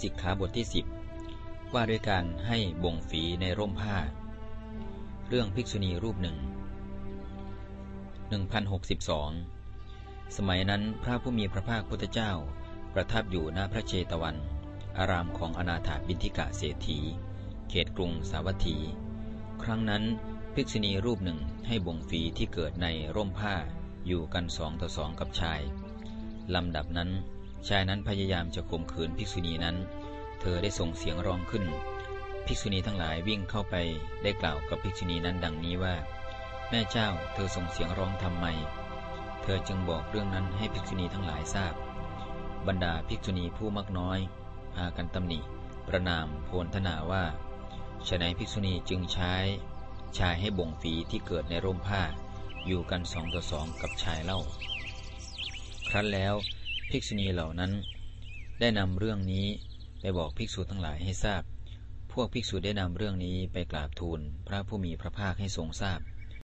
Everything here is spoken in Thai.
สิกขาบทที่ 10 ว่าด้วยการให้บ่งฝีในร่มผ้า เรื่องภิกษุณีรูปหนึ่ง 1062 สมัยนั้นพระผู้มีพระภาคพุทธเจ้า ประทับอยู่ณพระเชตวัน อารามของอนาถาบินทิกะเศรษฐี เขตกรุงสาวัตถี ครั้งนั้นภิกษุณีรูปหนึ่งให้บ่งฝีที่เกิดในร่มผ้าอยู่กันสองต่อสองกับชายลำดับนั้น ชายนั้นพยายามจะข่มขืนภิกษุณีนั้น เธอได้ส่งเสียงร้องขึ้น ภิกษุณีทั้งหลายวิ่งเข้าไปได้กล่าวกับภิกษุณีนั้นดังนี้ว่า แม่เจ้าเธอส่งเสียงร้องทำไม เธอจึงบอกเรื่องนั้นให้ภิกษุณีทั้งหลายทราบ บรรดาภิกษุณีผู้มักน้อย พากันตำหนิ ประนามโพลธนาว่าฉนัยภิกษุณีจึงใช้ชายให้บ่งฝีที่เกิดในร่มผ้า อยู่กันสองต่อสองกับชายเล่า ครั้นแล้ว ภิกษุณีเหล่านั้น ได้นำเรื่องนี้ไปบอกภิกษุทั้งหลายให้ทราบ พวกภิกษุได้นำเรื่องนี้ไปกราบทูลพระผู้มีพระภาคให้ทรงทราบ